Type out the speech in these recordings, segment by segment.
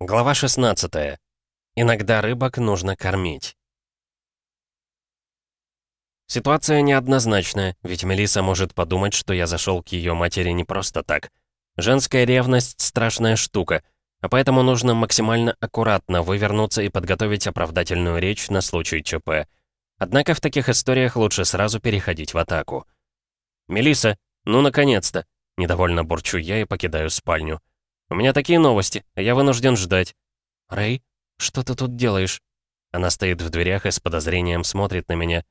Глава 16. Иногда рыбок нужно кормить. Ситуация неоднозначная, ведь Мелиса может подумать, что я зашел к ее матери не просто так. Женская ревность — страшная штука, а поэтому нужно максимально аккуратно вывернуться и подготовить оправдательную речь на случай ЧП. Однако в таких историях лучше сразу переходить в атаку. Мелиса, ну наконец-то!» — недовольно бурчу я и покидаю спальню. «У меня такие новости, я вынужден ждать». «Рэй, что ты тут делаешь?» Она стоит в дверях и с подозрением смотрит на меня.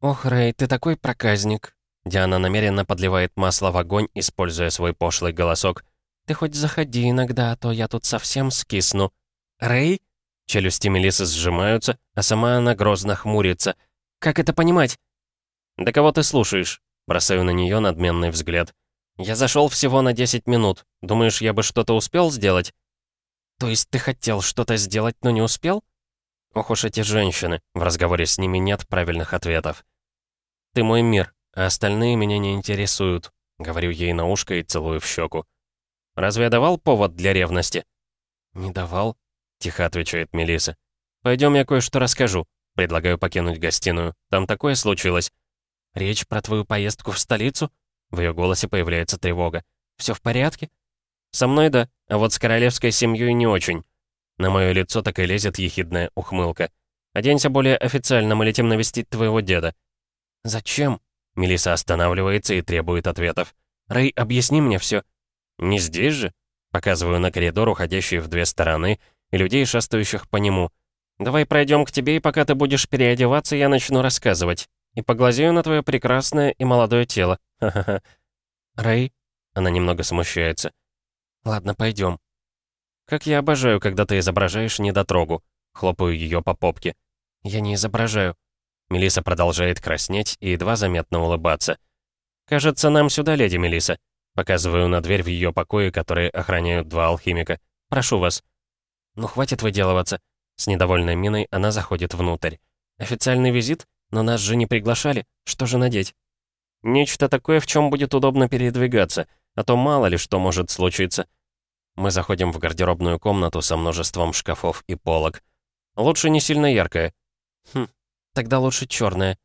«Ох, Рэй, ты такой проказник». Диана намеренно подливает масло в огонь, используя свой пошлый голосок. «Ты хоть заходи иногда, а то я тут совсем скисну». «Рэй?» Челюсти Мелисы сжимаются, а сама она грозно хмурится. «Как это понимать?» «Да кого ты слушаешь?» Бросаю на нее надменный взгляд. «Я зашел всего на 10 минут. Думаешь, я бы что-то успел сделать?» «То есть ты хотел что-то сделать, но не успел?» Ох уж эти женщины, в разговоре с ними нет правильных ответов. «Ты мой мир, а остальные меня не интересуют», — говорю ей на ушко и целую в щеку. «Разве я давал повод для ревности?» «Не давал», — тихо отвечает Мелиса. Пойдем, я кое-что расскажу», — предлагаю покинуть гостиную. «Там такое случилось». «Речь про твою поездку в столицу?» В ее голосе появляется тревога. «Все в порядке?» «Со мной да, а вот с королевской семьей не очень». На мое лицо так и лезет ехидная ухмылка. «Оденься более официально, мы летим навестить твоего деда». «Зачем?» Мелиса останавливается и требует ответов. «Рэй, объясни мне все. «Не здесь же?» Показываю на коридор, уходящий в две стороны, и людей, шастающих по нему. «Давай пройдем к тебе, и пока ты будешь переодеваться, я начну рассказывать. И поглазею на твое прекрасное и молодое тело. Ха-ха-ха». «Рэй?» Она немного смущается. «Ладно, пойдем. «Как я обожаю, когда ты изображаешь недотрогу». Хлопаю ее по попке. «Я не изображаю». Мелиса продолжает краснеть и едва заметно улыбаться. «Кажется, нам сюда, леди Мелиса. Показываю на дверь в ее покое, которые охраняют два алхимика. «Прошу вас». «Ну, хватит выделываться». С недовольной миной она заходит внутрь. «Официальный визит? Но нас же не приглашали. Что же надеть?» «Нечто такое, в чем будет удобно передвигаться, а то мало ли что может случиться». Мы заходим в гардеробную комнату со множеством шкафов и полок. Лучше не сильно яркая. Хм, тогда лучше черная.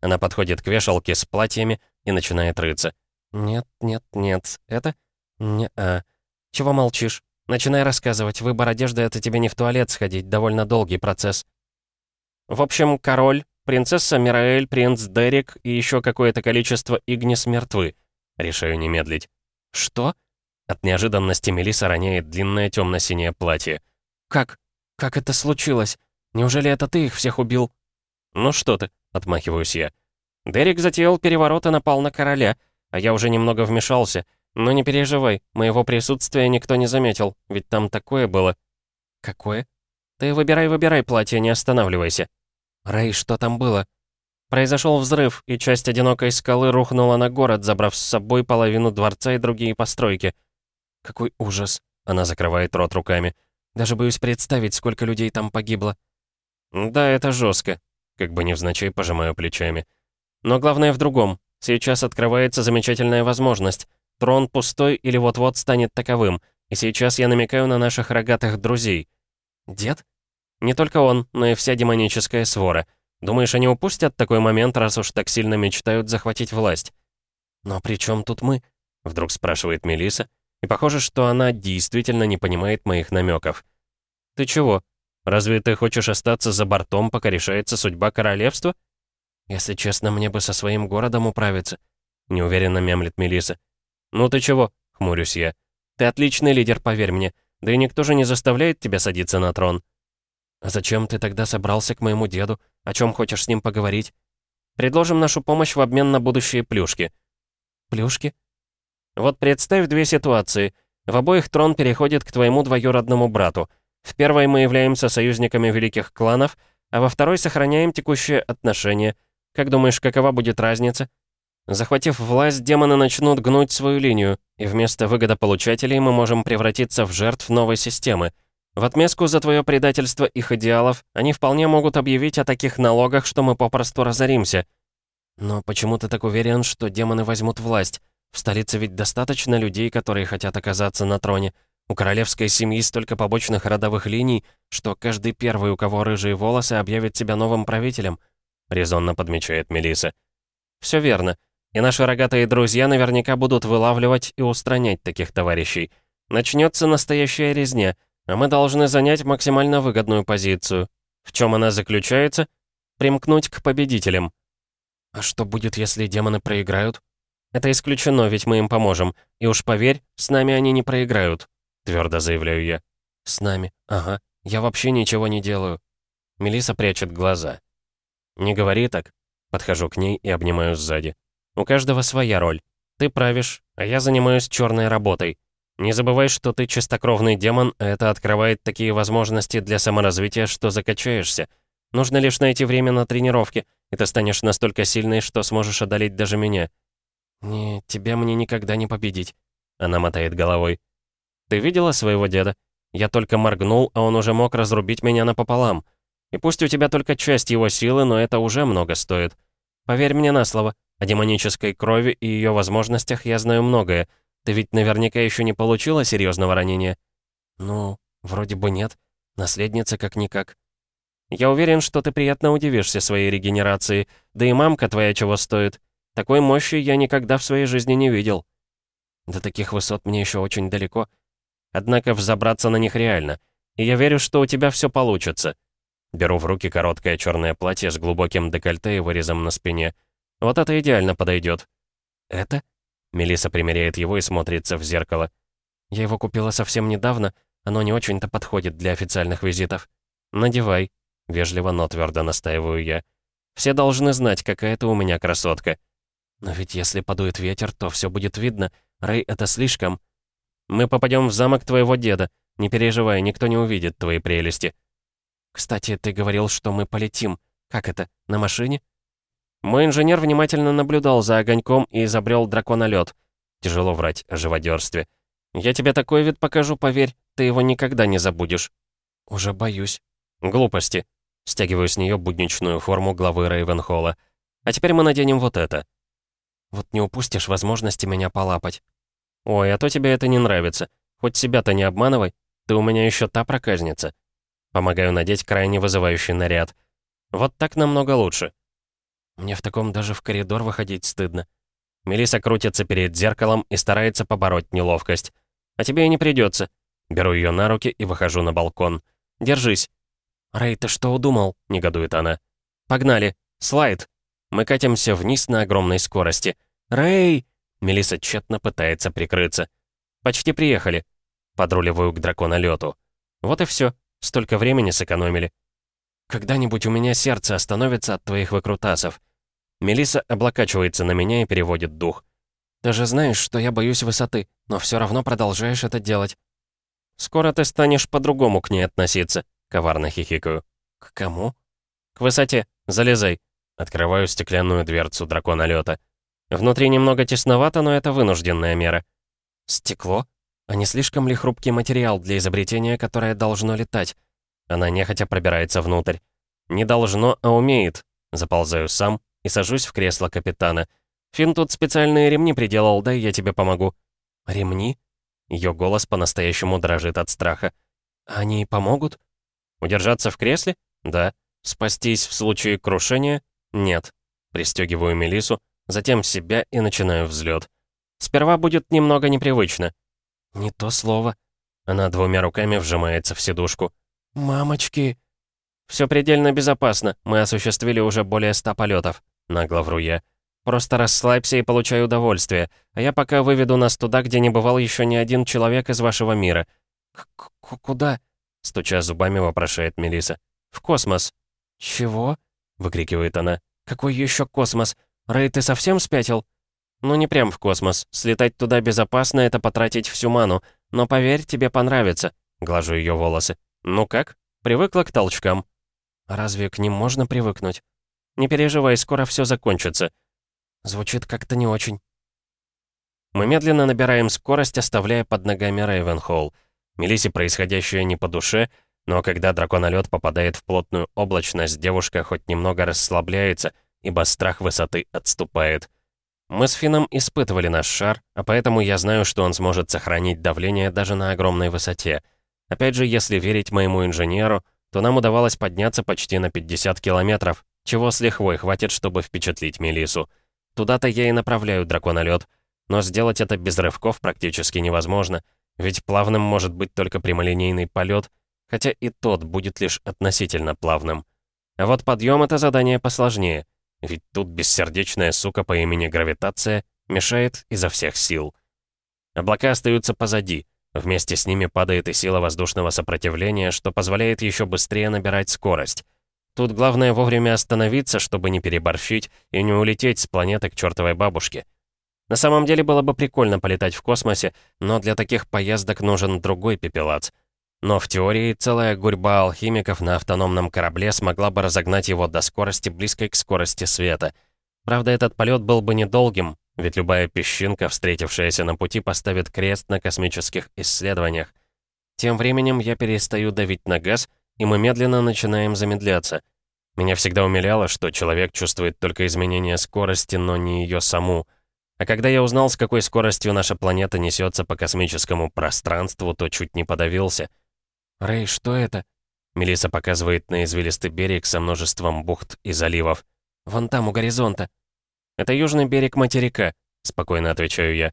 Она подходит к вешалке с платьями и начинает рыться. «Нет, нет, нет, это... Не-а. Чего молчишь? Начинай рассказывать. Выбор одежды — это тебе не в туалет сходить, довольно долгий процесс». В общем, король, принцесса Мираэль, принц Дерек и еще какое-то количество Игнис мертвы. Решаю не медлить. «Что?» От неожиданности Мелиса роняет длинное темно-синее платье. «Как? Как это случилось? Неужели это ты их всех убил?» «Ну что ты?» — отмахиваюсь я. Дерек затеял переворот и напал на короля — а я уже немного вмешался. Но не переживай, моего присутствия никто не заметил, ведь там такое было. Какое? Ты выбирай-выбирай платье, не останавливайся. Рэй, что там было? Произошел взрыв, и часть одинокой скалы рухнула на город, забрав с собой половину дворца и другие постройки. Какой ужас. Она закрывает рот руками. Даже боюсь представить, сколько людей там погибло. Да, это жестко. Как бы невзначай пожимаю плечами. Но главное в другом. Сейчас открывается замечательная возможность. Трон пустой или вот-вот станет таковым. И сейчас я намекаю на наших рогатых друзей. Дед? Не только он, но и вся демоническая свора. Думаешь, они упустят такой момент, раз уж так сильно мечтают захватить власть? Но при чем тут мы? Вдруг спрашивает Мелиса, и похоже, что она действительно не понимает моих намеков. Ты чего? Разве ты хочешь остаться за бортом, пока решается судьба королевства? «Если честно, мне бы со своим городом управиться», — неуверенно мямлит Мелиса. «Ну ты чего?» — хмурюсь я. «Ты отличный лидер, поверь мне. Да и никто же не заставляет тебя садиться на трон». «А зачем ты тогда собрался к моему деду? О чем хочешь с ним поговорить?» «Предложим нашу помощь в обмен на будущие плюшки». «Плюшки?» «Вот представь две ситуации. В обоих трон переходит к твоему двоюродному брату. В первой мы являемся союзниками великих кланов, а во второй сохраняем текущие отношения — как думаешь, какова будет разница? Захватив власть, демоны начнут гнуть свою линию, и вместо выгодополучателей мы можем превратиться в жертв новой системы. В отместку за твое предательство их идеалов, они вполне могут объявить о таких налогах, что мы попросту разоримся. Но почему ты так уверен, что демоны возьмут власть? В столице ведь достаточно людей, которые хотят оказаться на троне. У королевской семьи столько побочных родовых линий, что каждый первый, у кого рыжие волосы, объявит себя новым правителем», — резонно подмечает Мелиса. «Все верно. И наши рогатые друзья наверняка будут вылавливать и устранять таких товарищей. Начнется настоящая резня, а мы должны занять максимально выгодную позицию. В чем она заключается? Примкнуть к победителям. А что будет, если демоны проиграют? Это исключено, ведь мы им поможем. И уж поверь, с нами они не проиграют, твердо заявляю я. С нами, ага. Я вообще ничего не делаю. Мелиса прячет глаза. Не говори так. Подхожу к ней и обнимаю сзади. У каждого своя роль. Ты правишь, а я занимаюсь черной работой. Не забывай, что ты чистокровный демон, а это открывает такие возможности для саморазвития, что закачаешься. Нужно лишь найти время на тренировки, и ты станешь настолько сильной, что сможешь одолеть даже меня. «Не, тебя мне никогда не победить», — она мотает головой. «Ты видела своего деда? Я только моргнул, а он уже мог разрубить меня напополам. И пусть у тебя только часть его силы, но это уже много стоит. Поверь мне на слово, о демонической крови и ее возможностях я знаю многое. Ты ведь наверняка еще не получила серьезного ранения?» «Ну, вроде бы нет. Наследница как-никак». «Я уверен, что ты приятно удивишься своей регенерации, да и мамка твоя чего стоит. Такой мощи я никогда в своей жизни не видел». «До таких высот мне еще очень далеко. Однако взобраться на них реально. И я верю, что у тебя все получится». Беру в руки короткое черное платье с глубоким декольте и вырезом на спине – вот это идеально подойдет. Это? Мелиса примеряет его и смотрится в зеркало. Я его купила совсем недавно, оно не очень-то подходит для официальных визитов. Надевай. Вежливо, но твердо настаиваю я. Все должны знать, какая ты у меня красотка. Но ведь если подует ветер, то все будет видно. Рэй, это слишком. Мы попадем в замок твоего деда. Не переживай, никто не увидит твои прелести. Кстати, ты говорил, что мы полетим. Как это, на машине? Мой инженер внимательно наблюдал за огоньком и изобрел драконолет. Тяжело врать о живодерстве. Я тебе такой вид покажу, поверь, ты его никогда не забудешь. Уже боюсь. Глупости. Стягиваю с нее будничную форму главы Рейвенхолла. А теперь мы наденем вот это. Вот не упустишь возможности меня полапать. Ой, а то тебе это не нравится. Хоть себя-то не обманывай. Ты у меня еще та проказница. Помогаю надеть крайне вызывающий наряд. Вот так намного лучше. Мне в таком даже в коридор выходить стыдно. Мелиса крутится перед зеркалом и старается побороть неловкость. А тебе и не придется. Беру ее на руки и выхожу на балкон. Держись. Рэй, ты что удумал? Негодует она. Погнали. Слайд. Мы катимся вниз на огромной скорости. Рэй! Мелиса тщетно пытается прикрыться. Почти приехали. Подруливаю к драконолету. Вот и все. Столько времени сэкономили. Когда-нибудь у меня сердце остановится от твоих выкрутасов. Мелиса облокачивается на меня и переводит дух. Ты же знаешь, что я боюсь высоты, но все равно продолжаешь это делать. Скоро ты станешь по-другому к ней относиться, коварно хихикаю. К кому? К высоте. Залезай. Открываю стеклянную дверцу дракона лёта. Внутри немного тесновато, но это вынужденная мера. Стекло? А не слишком ли хрупкий материал для изобретения, которое должно летать? Она нехотя пробирается внутрь. Не должно, а умеет. Заползаю сам и сажусь в кресло капитана. Фин тут специальные ремни приделал, да я тебе помогу. Ремни? Ее голос по-настоящему дрожит от страха. Они помогут? Удержаться в кресле? Да. Спастись в случае крушения? Нет. Пристегиваю Мелису, затем себя и начинаю взлет. Сперва будет немного непривычно. Не то слово. Она двумя руками вжимается в сидушку. «Мамочки!» «Все предельно безопасно. Мы осуществили уже более ста полетов», — нагло вру я. «Просто расслабься и получай удовольствие, а я пока выведу нас туда, где не бывал еще ни один человек из вашего мира». К -к «Куда?» — стуча зубами, вопрошает Мелиса. «В космос». «Чего?» — выкрикивает она. «Какой еще космос? Рэй, ты совсем спятил?» «Ну не прям в космос. Слетать туда безопасно — это потратить всю ману. Но поверь, тебе понравится», — глажу ее волосы. «Ну как? Привыкла к толчкам?» «Разве к ним можно привыкнуть?» «Не переживай, скоро все закончится». Звучит как-то не очень. Мы медленно набираем скорость, оставляя под ногами Рейвенхолл. Мелисе происходящее не по душе, но когда драконолет попадает в плотную облачность, девушка хоть немного расслабляется, ибо страх высоты отступает. Мы с Финном испытывали наш шар, а поэтому я знаю, что он сможет сохранить давление даже на огромной высоте. Опять же, если верить моему инженеру, то нам удавалось подняться почти на 50 километров, чего с лихвой хватит, чтобы впечатлить Мелису. Туда-то я и направляю драконолет, но сделать это без рывков практически невозможно, ведь плавным может быть только прямолинейный полет, хотя и тот будет лишь относительно плавным. А вот подъем это задание посложнее, ведь тут бессердечная сука по имени Гравитация мешает изо всех сил. Облака остаются позади, вместе с ними падает и сила воздушного сопротивления, что позволяет еще быстрее набирать скорость. Тут главное вовремя остановиться, чтобы не переборщить и не улететь с планеты к чертовой бабушке. На самом деле было бы прикольно полетать в космосе, но для таких поездок нужен другой пепелац. Но в теории целая гурьба алхимиков на автономном корабле смогла бы разогнать его до скорости, близкой к скорости света. Правда, этот полет был бы недолгим, ведь любая песчинка, встретившаяся на пути, поставит крест на космических исследованиях. Тем временем я перестаю давить на газ, и мы медленно начинаем замедляться. Меня всегда умиляло, что человек чувствует только изменение скорости, но не ее саму — а когда я узнал, с какой скоростью наша планета несется по космическому пространству, то чуть не подавился. «Рэй, что это?» Мелиса показывает на извилистый берег со множеством бухт и заливов. «Вон там, у горизонта». «Это южный берег материка», — спокойно отвечаю я.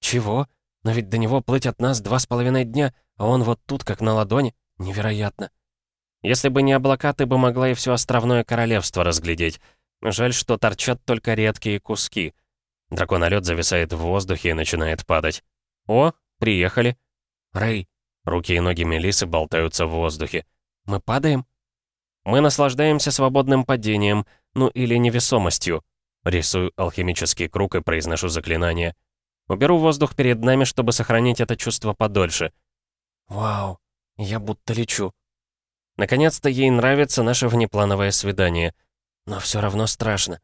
«Чего? Но ведь до него плыть от нас два с половиной дня, а он вот тут, как на ладони. Невероятно». «Если бы не облака, ты бы могла и все островное королевство разглядеть. Жаль, что торчат только редкие куски». Драконолет зависает в воздухе и начинает падать. «О, приехали!» «Рэй!» Руки и ноги Мелисы болтаются в воздухе. «Мы падаем?» «Мы наслаждаемся свободным падением, ну или невесомостью». Рисую алхимический круг и произношу заклинание. Уберу воздух перед нами, чтобы сохранить это чувство подольше. «Вау, я будто лечу». Наконец-то ей нравится наше внеплановое свидание. Но все равно страшно.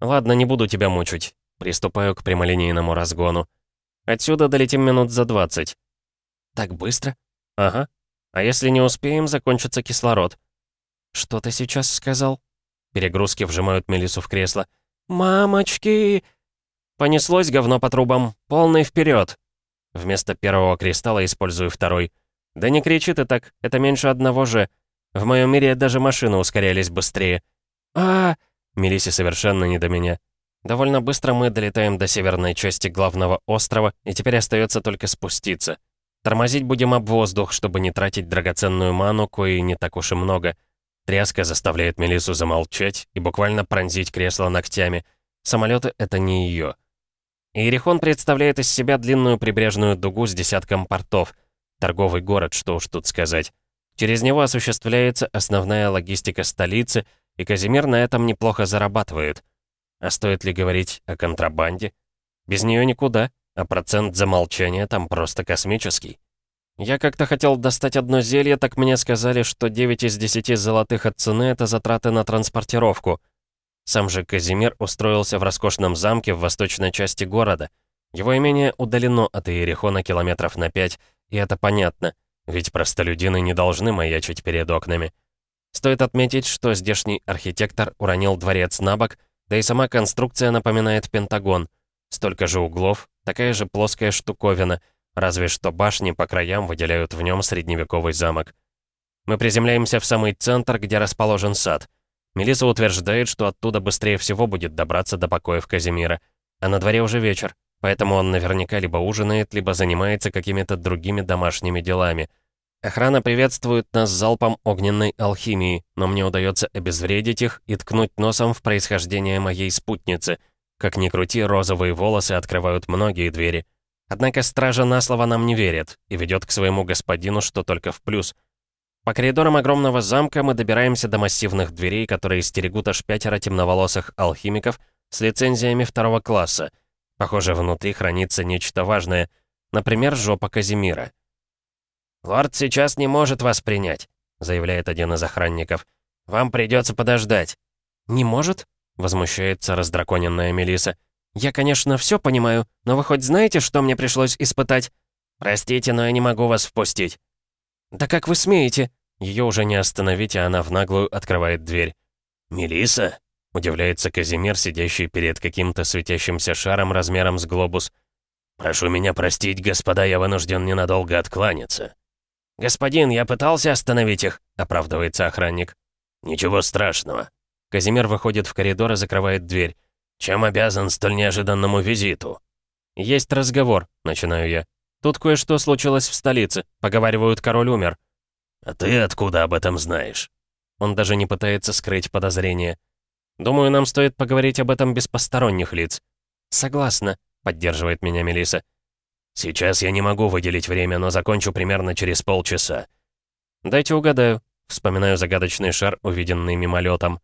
Ладно, не буду тебя мучить. Приступаю к прямолинейному разгону. Отсюда долетим минут за 20. Так быстро? Ага. А если не успеем, закончится кислород. Что ты сейчас сказал? Перегрузки вжимают Мелису в кресло. «Мамочки!» Понеслось говно по трубам. Полный вперед. Вместо первого кристалла использую второй. Да не кричи ты так, это меньше одного же. В моем мире даже машины ускорялись быстрее. а, Мелисе совершенно не до меня. Довольно быстро мы долетаем до северной части главного острова, и теперь остается только спуститься. Тормозить будем об воздух, чтобы не тратить драгоценную ману, кои не так уж и много. Тряска заставляет Мелису замолчать и буквально пронзить кресло ногтями. Самолеты — это не ее. Иерихон представляет из себя длинную прибрежную дугу с десятком портов. Торговый город, что уж тут сказать. Через него осуществляется основная логистика столицы, и Казимир на этом неплохо зарабатывает. А стоит ли говорить о контрабанде? Без нее никуда, а процент замолчания там просто космический. Я как-то хотел достать одно зелье, так мне сказали, что 9 из 10 золотых от цены — это затраты на транспортировку. Сам же Казимир устроился в роскошном замке в восточной части города. Его имение удалено от Иерихона километров на 5, и это понятно, ведь простолюдины не должны маячить перед окнами. Стоит отметить, что здешний архитектор уронил дворец на бок — да и сама конструкция напоминает Пентагон. Столько же углов, такая же плоская штуковина, разве что башни по краям выделяют в нем средневековый замок. Мы приземляемся в самый центр, где расположен сад. Мелиса утверждает, что оттуда быстрее всего будет добраться до покоев Казимира. А на дворе уже вечер, поэтому он наверняка либо ужинает, либо занимается какими-то другими домашними делами — Охрана приветствует нас залпом огненной алхимии, но мне удается обезвредить их и ткнуть носом в происхождение моей спутницы. Как ни крути, розовые волосы открывают многие двери. Однако стража на слово нам не верит и ведет к своему господину, что только в плюс. По коридорам огромного замка мы добираемся до массивных дверей, которые стерегут аж пятеро темноволосых алхимиков с лицензиями второго класса. Похоже, внутри хранится нечто важное, например, жопа Казимира. «Лорд сейчас не может вас принять», — заявляет один из охранников. «Вам придется подождать». «Не может?» — возмущается раздраконенная Мелиса. «Я, конечно, все понимаю, но вы хоть знаете, что мне пришлось испытать?» «Простите, но я не могу вас впустить». «Да как вы смеете?» Ее уже не остановить, а она в наглую открывает дверь. Мелиса, — удивляется Казимир, сидящий перед каким-то светящимся шаром размером с глобус. «Прошу меня простить, господа, я вынужден ненадолго откланяться». «Господин, я пытался остановить их», — оправдывается охранник. «Ничего страшного». Казимир выходит в коридор и закрывает дверь. «Чем обязан столь неожиданному визиту?» «Есть разговор», — начинаю я. «Тут кое-что случилось в столице. Поговаривают, король умер». «А ты откуда об этом знаешь?» Он даже не пытается скрыть подозрения. «Думаю, нам стоит поговорить об этом без посторонних лиц». «Согласна», — поддерживает меня Мелиса. «Сейчас я не могу выделить время, но закончу примерно через полчаса». «Дайте угадаю», — вспоминаю загадочный шар, увиденный мимолетом.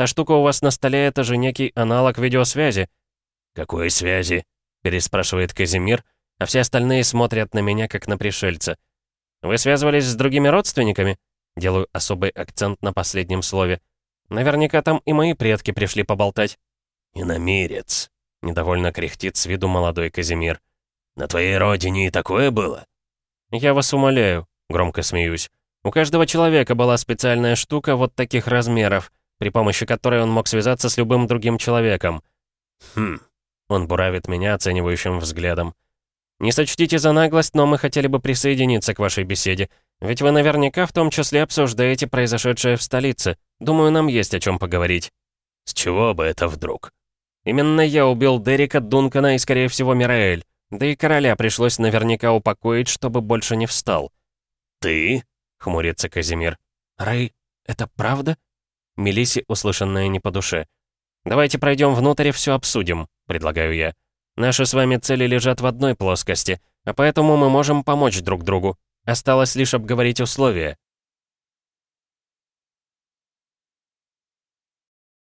«Та штука у вас на столе — это же некий аналог видеосвязи». «Какой связи?» — переспрашивает Казимир, а все остальные смотрят на меня, как на пришельца. «Вы связывались с другими родственниками?» Делаю особый акцент на последнем слове. «Наверняка там и мои предки пришли поболтать». «Иномерец», — недовольно кряхтит с виду молодой Казимир. «На твоей родине и такое было?» «Я вас умоляю», — громко смеюсь. «У каждого человека была специальная штука вот таких размеров, при помощи которой он мог связаться с любым другим человеком». «Хм...» — он буравит меня оценивающим взглядом. «Не сочтите за наглость, но мы хотели бы присоединиться к вашей беседе. Ведь вы наверняка в том числе обсуждаете произошедшее в столице. Думаю, нам есть о чем поговорить». «С чего бы это вдруг?» «Именно я убил Дерека, Дункана и, скорее всего, Мираэль. Да и короля пришлось наверняка упокоить, чтобы больше не встал». «Ты?» — хмурится Казимир. «Рэй, это правда?» Мелисе услышанное не по душе. «Давайте пройдем внутрь и все обсудим», — предлагаю я. «Наши с вами цели лежат в одной плоскости, а поэтому мы можем помочь друг другу. Осталось лишь обговорить условия.